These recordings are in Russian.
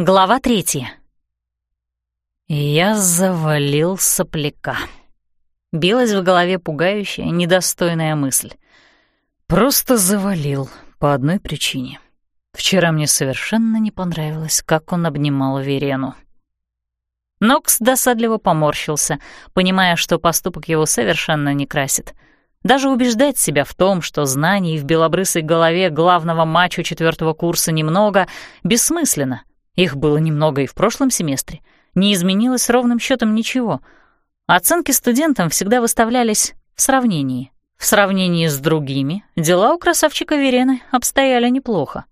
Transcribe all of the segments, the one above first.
Глава третья. Я завалил сопляка. Билась в голове пугающая, недостойная мысль. Просто завалил по одной причине. Вчера мне совершенно не понравилось, как он обнимал Верену. Нокс досадливо поморщился, понимая, что поступок его совершенно не красит. Даже убеждать себя в том, что знаний в белобрысой голове главного мачо четвертого курса немного, бессмысленно. Их было немного и в прошлом семестре. Не изменилось ровным счетом ничего. Оценки студентам всегда выставлялись в сравнении. В сравнении с другими дела у красавчика Верены обстояли неплохо.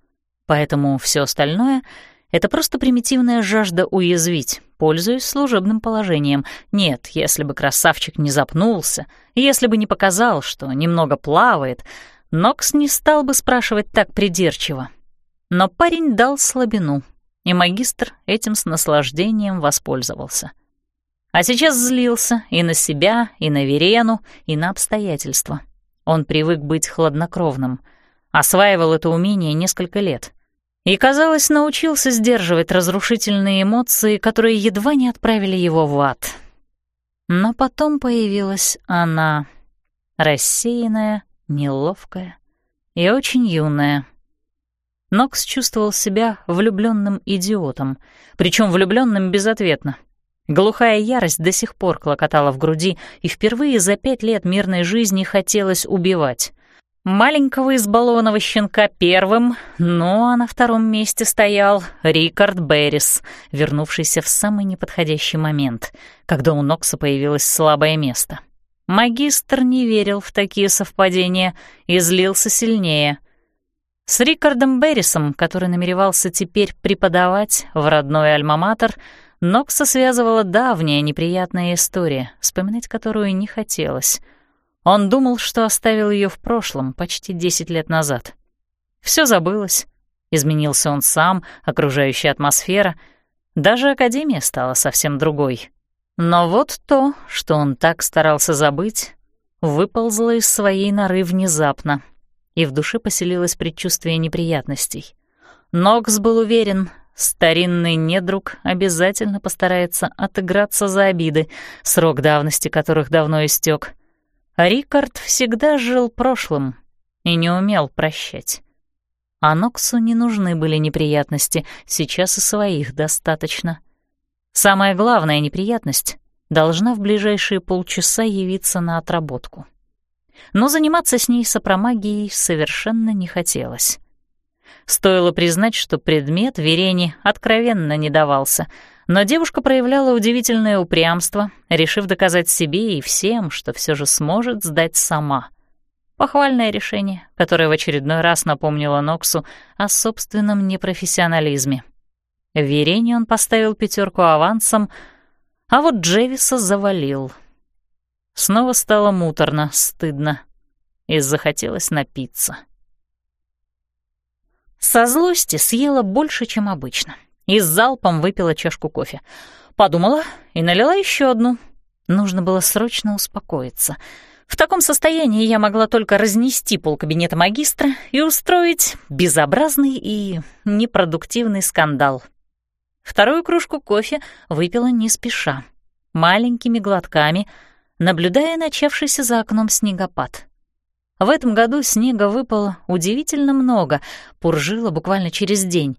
Поэтому все остальное — это просто примитивная жажда уязвить, пользуясь служебным положением. Нет, если бы красавчик не запнулся, если бы не показал, что немного плавает, Нокс не стал бы спрашивать так придирчиво. Но парень дал слабину — и магистр этим с наслаждением воспользовался. А сейчас злился и на себя, и на Верену, и на обстоятельства. Он привык быть хладнокровным, осваивал это умение несколько лет и, казалось, научился сдерживать разрушительные эмоции, которые едва не отправили его в ад. Но потом появилась она, рассеянная, неловкая и очень юная — Нокс чувствовал себя влюбленным идиотом, причем влюбленным безответно. Глухая ярость до сих пор клокотала в груди, и впервые за пять лет мирной жизни хотелось убивать. Маленького избалованного щенка первым, ну а на втором месте стоял Рикард Беррис, вернувшийся в самый неподходящий момент, когда у Нокса появилось слабое место. Магистр не верил в такие совпадения и злился сильнее — с Рикардом Беррисом, который намеревался теперь преподавать в родной альма-матер, Нокса связывала давняя неприятная история, вспоминать которую не хотелось. Он думал, что оставил ее в прошлом, почти десять лет назад. Все забылось. Изменился он сам, окружающая атмосфера. Даже Академия стала совсем другой. Но вот то, что он так старался забыть, выползло из своей норы внезапно — и в душе поселилось предчувствие неприятностей. Нокс был уверен, старинный недруг обязательно постарается отыграться за обиды, срок давности которых давно истек. Рикард всегда жил прошлым и не умел прощать. А Ноксу не нужны были неприятности, сейчас и своих достаточно. Самая главная неприятность должна в ближайшие полчаса явиться на отработку но заниматься с ней сопромагией совершенно не хотелось. Стоило признать, что предмет Верене откровенно не давался, но девушка проявляла удивительное упрямство, решив доказать себе и всем, что все же сможет сдать сама. Похвальное решение, которое в очередной раз напомнило Ноксу о собственном непрофессионализме. Верене он поставил пятерку авансом, а вот Джевиса завалил — Снова стало муторно, стыдно, и захотелось напиться. Со злости съела больше, чем обычно, и с залпом выпила чашку кофе. Подумала и налила еще одну. Нужно было срочно успокоиться. В таком состоянии я могла только разнести полкабинета магистра и устроить безобразный и непродуктивный скандал. Вторую кружку кофе выпила не спеша, маленькими глотками — наблюдая начавшийся за окном снегопад. В этом году снега выпало удивительно много, пуржило буквально через день.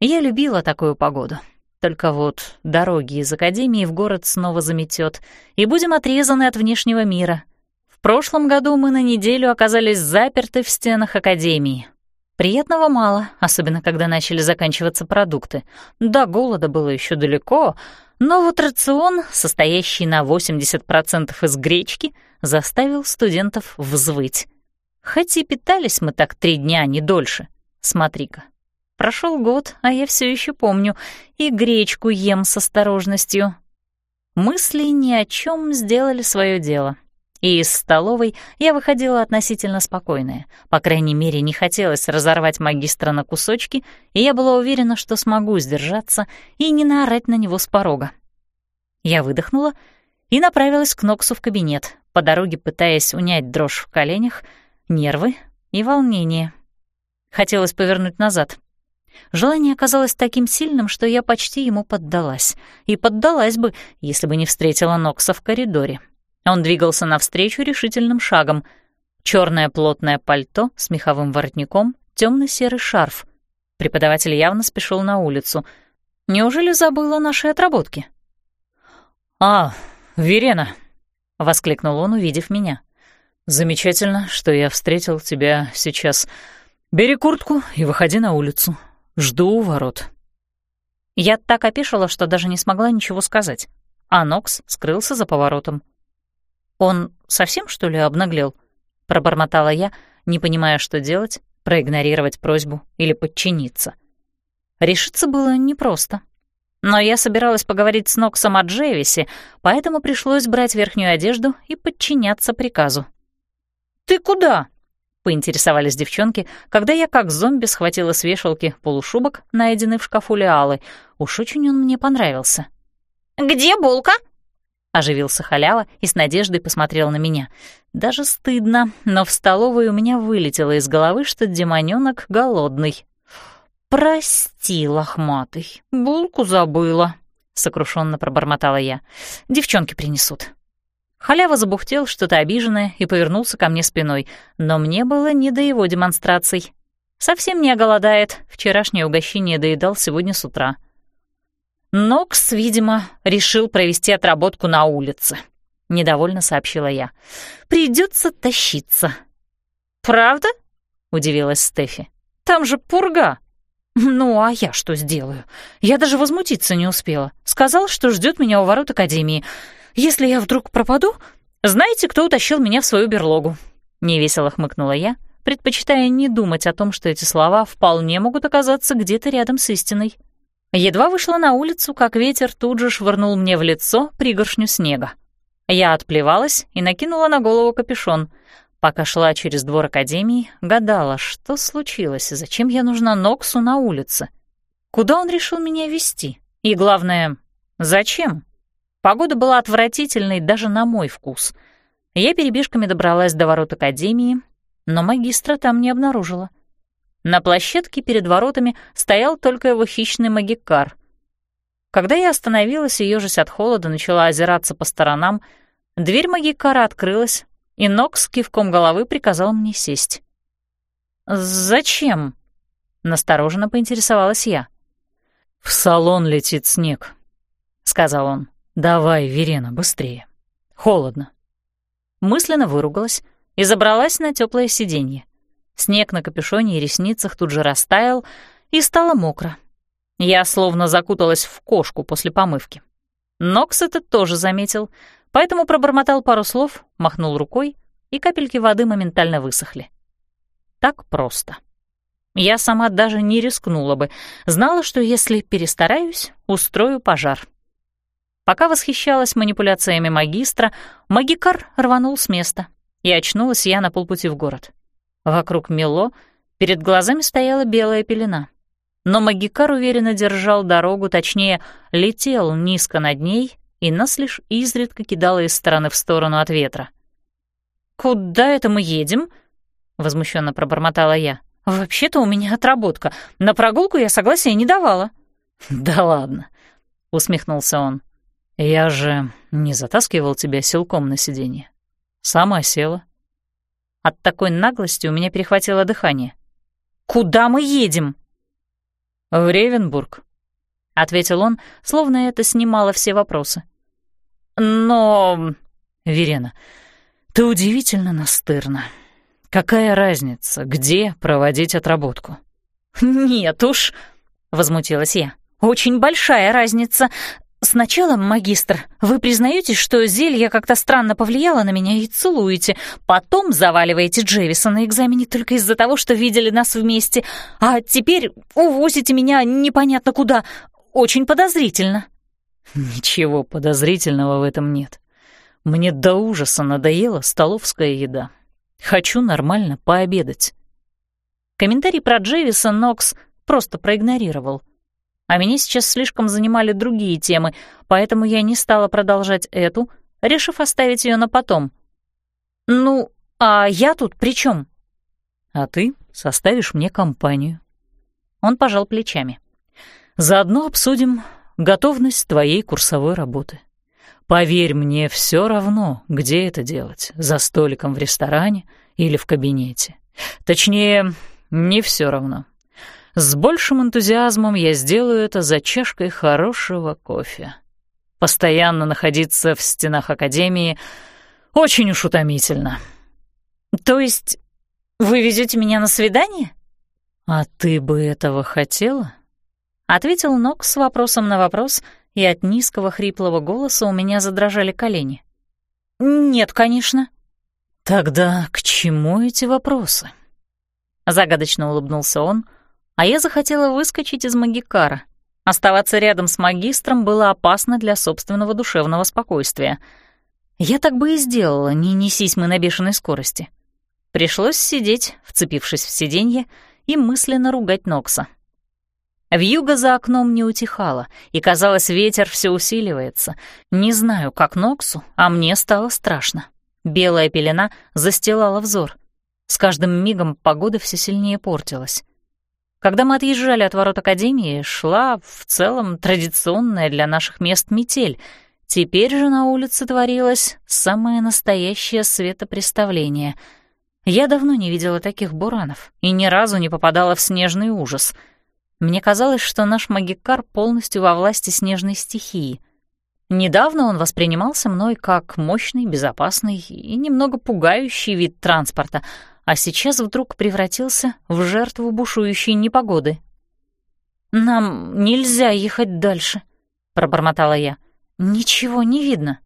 Я любила такую погоду. Только вот дороги из академии в город снова заметет, и будем отрезаны от внешнего мира. В прошлом году мы на неделю оказались заперты в стенах академии. Приятного мало, особенно когда начали заканчиваться продукты. До голода было еще далеко, но вот рацион, состоящий на 80% из гречки, заставил студентов взвыть. Хоть и питались мы так три дня, не дольше. Смотри-ка, прошел год, а я все еще помню, и гречку ем с осторожностью. Мысли ни о чем сделали свое дело. И из столовой я выходила относительно спокойная. По крайней мере, не хотелось разорвать магистра на кусочки, и я была уверена, что смогу сдержаться и не наорать на него с порога. Я выдохнула и направилась к Ноксу в кабинет, по дороге пытаясь унять дрожь в коленях, нервы и волнение. Хотелось повернуть назад. Желание оказалось таким сильным, что я почти ему поддалась. И поддалась бы, если бы не встретила Нокса в коридоре. Он двигался навстречу решительным шагом. Черное плотное пальто с меховым воротником, темно серый шарф. Преподаватель явно спешил на улицу. Неужели забыл о нашей отработке? «А, Верена!» — воскликнул он, увидев меня. «Замечательно, что я встретил тебя сейчас. Бери куртку и выходи на улицу. Жду у ворот». Я так опешила, что даже не смогла ничего сказать. А Нокс скрылся за поворотом. «Он совсем, что ли, обнаглел?» — пробормотала я, не понимая, что делать, проигнорировать просьбу или подчиниться. Решиться было непросто. Но я собиралась поговорить с Ноксом о Джевисе, поэтому пришлось брать верхнюю одежду и подчиняться приказу. «Ты куда?» — поинтересовались девчонки, когда я как зомби схватила с вешалки полушубок, найденный в шкафу Лиалы. Уж очень он мне понравился. «Где булка?» — оживился халява и с надеждой посмотрел на меня. Даже стыдно, но в столовой у меня вылетело из головы, что демонёнок голодный. «Прости, лохматый, булку забыла», — сокрушенно пробормотала я. «Девчонки принесут». Халява забухтел что-то обиженное и повернулся ко мне спиной, но мне было не до его демонстраций. Совсем не оголодает, вчерашнее угощение доедал сегодня с утра. Нокс, видимо, решил провести отработку на улице, — недовольно сообщила я. Придется тащиться». «Правда?» — удивилась Стефи. «Там же пурга». «Ну, а я что сделаю? Я даже возмутиться не успела. Сказал, что ждет меня у ворот Академии. Если я вдруг пропаду, знаете, кто утащил меня в свою берлогу?» Невесело хмыкнула я, предпочитая не думать о том, что эти слова вполне могут оказаться где-то рядом с истиной. Едва вышла на улицу, как ветер тут же швырнул мне в лицо пригоршню снега. Я отплевалась и накинула на голову капюшон — Пока шла через двор Академии, гадала, что случилось и зачем я нужна Ноксу на улице. Куда он решил меня вести? И главное, зачем? Погода была отвратительной даже на мой вкус. Я перебежками добралась до ворот Академии, но магистра там не обнаружила. На площадке перед воротами стоял только его хищный магикар. Когда я остановилась и, ежась от холода, начала озираться по сторонам, дверь магикара открылась, и Нокс кивком головы приказал мне сесть. «Зачем?» — настороженно поинтересовалась я. «В салон летит снег», — сказал он. «Давай, Верена, быстрее. Холодно». Мысленно выругалась и забралась на теплое сиденье. Снег на капюшоне и ресницах тут же растаял, и стало мокро. Я словно закуталась в кошку после помывки. Нокс это тоже заметил, поэтому пробормотал пару слов, махнул рукой, и капельки воды моментально высохли. Так просто. Я сама даже не рискнула бы, знала, что если перестараюсь, устрою пожар. Пока восхищалась манипуляциями магистра, магикар рванул с места, и очнулась я на полпути в город. Вокруг мело, перед глазами стояла белая пелена. Но магикар уверенно держал дорогу, точнее, летел низко над ней, и нас лишь изредка кидало из стороны в сторону от ветра. «Куда это мы едем?» — возмущенно пробормотала я. «Вообще-то у меня отработка. На прогулку я согласия не давала». «Да ладно», — усмехнулся он. «Я же не затаскивал тебя силком на сиденье. Сама села». От такой наглости у меня перехватило дыхание. «Куда мы едем?» «В Ревенбург», — ответил он, словно это снимало все вопросы. «Но...» «Верена, ты удивительно настырна. Какая разница, где проводить отработку?» «Нет уж», — возмутилась я. «Очень большая разница. Сначала, магистр, вы признаетесь, что зелье как-то странно повлияло на меня и целуете. Потом заваливаете Джевиса на экзамене только из-за того, что видели нас вместе. А теперь увозите меня непонятно куда. Очень подозрительно». «Ничего подозрительного в этом нет. Мне до ужаса надоела столовская еда. Хочу нормально пообедать». Комментарий про Джевиса Нокс просто проигнорировал. А меня сейчас слишком занимали другие темы, поэтому я не стала продолжать эту, решив оставить ее на потом. «Ну, а я тут при чем? «А ты составишь мне компанию». Он пожал плечами. «Заодно обсудим готовность твоей курсовой работы. Поверь мне, все равно, где это делать, за столиком в ресторане или в кабинете. Точнее, не все равно. С большим энтузиазмом я сделаю это за чашкой хорошего кофе. Постоянно находиться в стенах Академии очень уж утомительно. То есть вы везете меня на свидание? А ты бы этого хотела? Ответил Нокс с вопросом на вопрос, и от низкого хриплого голоса у меня задрожали колени. Нет, конечно. Тогда к чему эти вопросы? Загадочно улыбнулся он, а я захотела выскочить из магикара. Оставаться рядом с магистром было опасно для собственного душевного спокойствия. Я так бы и сделала, не несись мы на бешеной скорости. Пришлось сидеть, вцепившись в сиденье, и мысленно ругать Нокса. Вьюга за окном не утихала, и, казалось, ветер все усиливается. Не знаю, как Ноксу, а мне стало страшно. Белая пелена застилала взор. С каждым мигом погода все сильнее портилась. Когда мы отъезжали от ворот Академии, шла в целом традиционная для наших мест метель. Теперь же на улице творилось самое настоящее светопреставление. Я давно не видела таких буранов и ни разу не попадала в снежный ужас. Мне казалось, что наш магикар полностью во власти снежной стихии. Недавно он воспринимался мной как мощный, безопасный и немного пугающий вид транспорта — а сейчас вдруг превратился в жертву бушующей непогоды. «Нам нельзя ехать дальше», — пробормотала я. «Ничего не видно».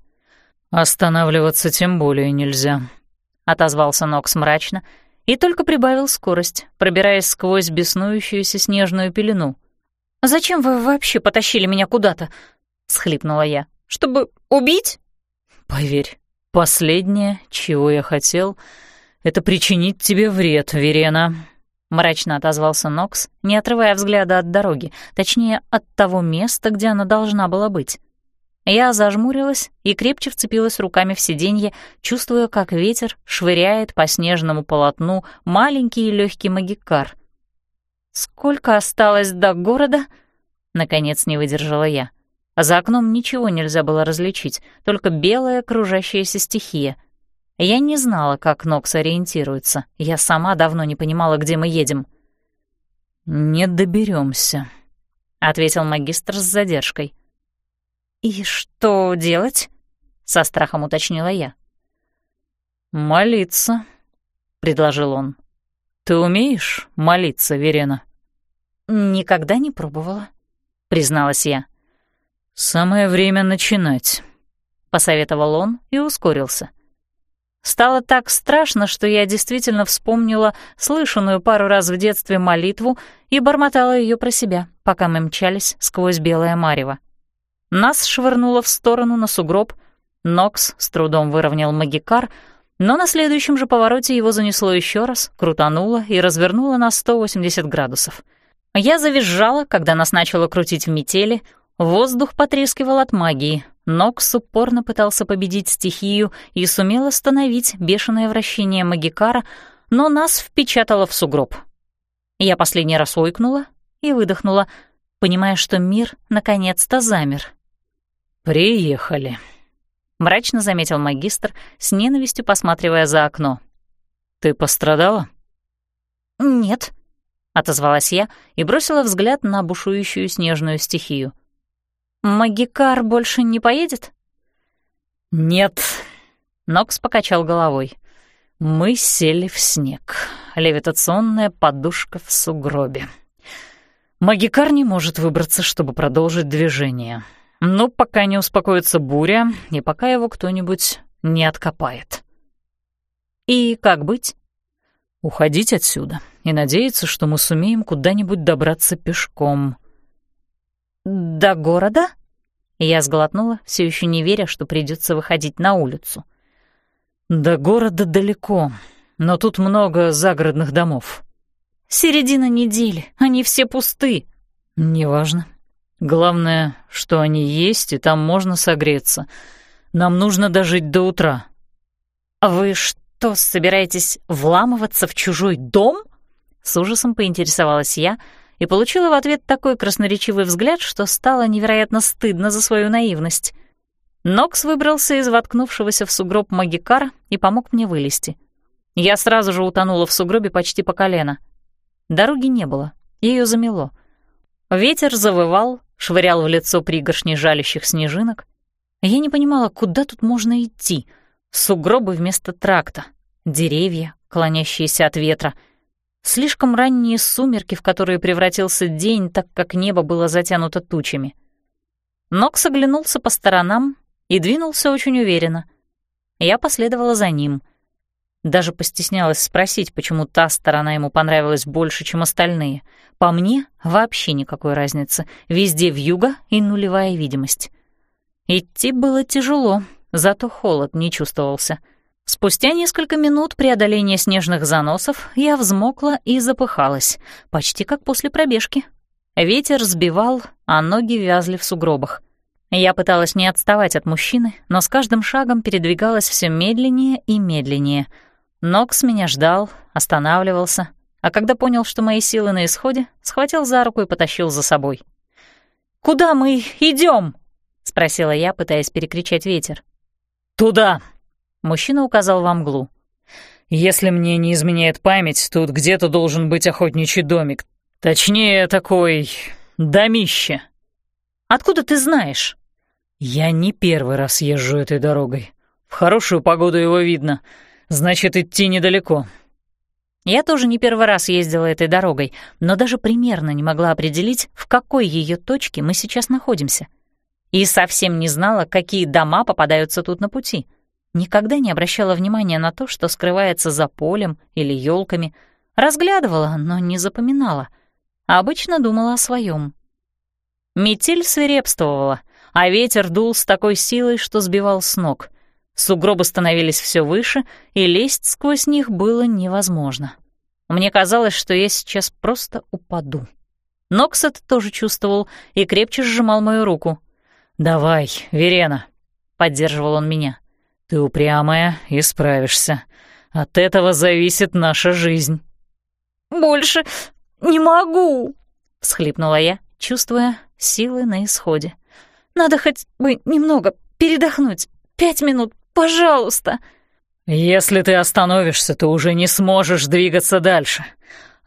«Останавливаться тем более нельзя», — отозвался Нокс мрачно и только прибавил скорость, пробираясь сквозь беснующуюся снежную пелену. «Зачем вы вообще потащили меня куда-то?» — схлипнула я. «Чтобы убить?» «Поверь, последнее, чего я хотел, — это причинит тебе вред, Верена», — мрачно отозвался Нокс, не отрывая взгляда от дороги, точнее, от того места, где она должна была быть. Я зажмурилась и крепче вцепилась руками в сиденье, чувствуя, как ветер швыряет по снежному полотну маленький и легкий магикар. «Сколько осталось до города?» — наконец не выдержала я. За окном ничего нельзя было различить, только белая кружащаяся стихия — я не знала, как Нокс ориентируется. Я сама давно не понимала, где мы едем. «Не доберемся, ответил магистр с задержкой. «И что делать?» — со страхом уточнила я. «Молиться», — предложил он. «Ты умеешь молиться, Верена?» «Никогда не пробовала», — призналась я. «Самое время начинать», — посоветовал он и ускорился. Стало так страшно, что я действительно вспомнила слышанную пару раз в детстве молитву и бормотала ее про себя, пока мы мчались сквозь белое марево. Нас швырнуло в сторону на сугроб, Нокс с трудом выровнял магикар, но на следующем же повороте его занесло еще раз, крутануло и развернуло на 180 градусов. Я завизжала, когда нас начало крутить в метели, воздух потрескивал от магии, Нокс упорно пытался победить стихию и сумел остановить бешеное вращение Магикара, но нас впечатало в сугроб. Я последний раз ойкнула и выдохнула, понимая, что мир наконец-то замер. «Приехали», — мрачно заметил магистр, с ненавистью посматривая за окно. «Ты пострадала?» «Нет», — отозвалась я и бросила взгляд на бушующую снежную стихию. «Магикар больше не поедет?» «Нет», — Нокс покачал головой. «Мы сели в снег. Левитационная подушка в сугробе. Магикар не может выбраться, чтобы продолжить движение. Но пока не успокоится буря и пока его кто-нибудь не откопает». «И как быть?» «Уходить отсюда и надеяться, что мы сумеем куда-нибудь добраться пешком». «До города?» Я сглотнула, все еще не веря, что придется выходить на улицу. «До города далеко, но тут много загородных домов». «Середина недели, они все пусты». «Неважно. Главное, что они есть, и там можно согреться. Нам нужно дожить до утра». «А «Вы что, собираетесь вламываться в чужой дом?» С ужасом поинтересовалась я — и получила в ответ такой красноречивый взгляд, что стало невероятно стыдно за свою наивность. Нокс выбрался из воткнувшегося в сугроб магикара и помог мне вылезти. Я сразу же утонула в сугробе почти по колено. Дороги не было, ее замело. Ветер завывал, швырял в лицо пригоршни жалящих снежинок. Я не понимала, куда тут можно идти. Сугробы вместо тракта, деревья, клонящиеся от ветра. Слишком ранние сумерки, в которые превратился день, так как небо было затянуто тучами. Нокс оглянулся по сторонам и двинулся очень уверенно. Я последовала за ним. Даже постеснялась спросить, почему та сторона ему понравилась больше, чем остальные. По мне, вообще никакой разницы. Везде вьюга и нулевая видимость. Идти было тяжело, зато холод не чувствовался. Спустя несколько минут преодоления снежных заносов я взмокла и запыхалась, почти как после пробежки. Ветер сбивал, а ноги вязли в сугробах. Я пыталась не отставать от мужчины, но с каждым шагом передвигалась все медленнее и медленнее. Нокс меня ждал, останавливался, а когда понял, что мои силы на исходе, схватил за руку и потащил за собой. «Куда мы идем? — спросила я, пытаясь перекричать ветер. «Туда!» — мужчина указал во мглу. «Если мне не изменяет память, тут где-то должен быть охотничий домик. Точнее, такой... домище». «Откуда ты знаешь?» «Я не первый раз езжу этой дорогой. В хорошую погоду его видно. Значит, идти недалеко». Я тоже не первый раз ездила этой дорогой, но даже примерно не могла определить, в какой ее точке мы сейчас находимся — и совсем не знала, какие дома попадаются тут на пути. Никогда не обращала внимания на то, что скрывается за полем или елками. Разглядывала, но не запоминала. обычно думала о своем. Метель свирепствовала, а ветер дул с такой силой, что сбивал с ног. Сугробы становились все выше, и лезть сквозь них было невозможно. Мне казалось, что я сейчас просто упаду. Нокс это тоже чувствовал и крепче сжимал мою руку — «Давай, Верена», — поддерживал он меня. «Ты упрямая и справишься. От этого зависит наша жизнь». «Больше не могу», — всхлипнула я, чувствуя силы на исходе. «Надо хоть бы немного передохнуть. Пять минут, пожалуйста». «Если ты остановишься, то уже не сможешь двигаться дальше.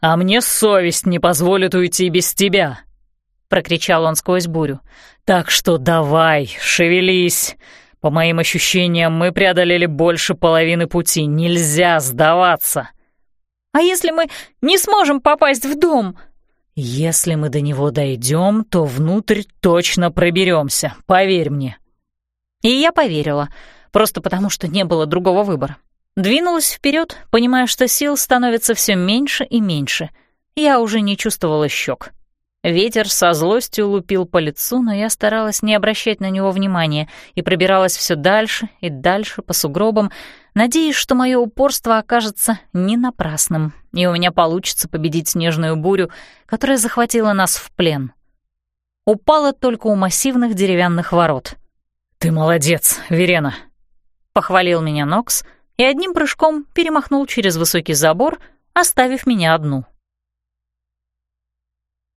А мне совесть не позволит уйти без тебя», — прокричал он сквозь бурю. «Так что давай, шевелись. По моим ощущениям, мы преодолели больше половины пути. Нельзя сдаваться». «А если мы не сможем попасть в дом?» «Если мы до него дойдем, то внутрь точно проберемся, поверь мне». И я поверила, просто потому что не было другого выбора. Двинулась вперед, понимая, что сил становится все меньше и меньше. Я уже не чувствовала щек. Ветер со злостью лупил по лицу, но я старалась не обращать на него внимания и пробиралась все дальше и дальше по сугробам, надеясь, что мое упорство окажется не напрасным, и у меня получится победить снежную бурю, которая захватила нас в плен. Упала только у массивных деревянных ворот. «Ты молодец, Верена!» — похвалил меня Нокс и одним прыжком перемахнул через высокий забор, оставив меня одну —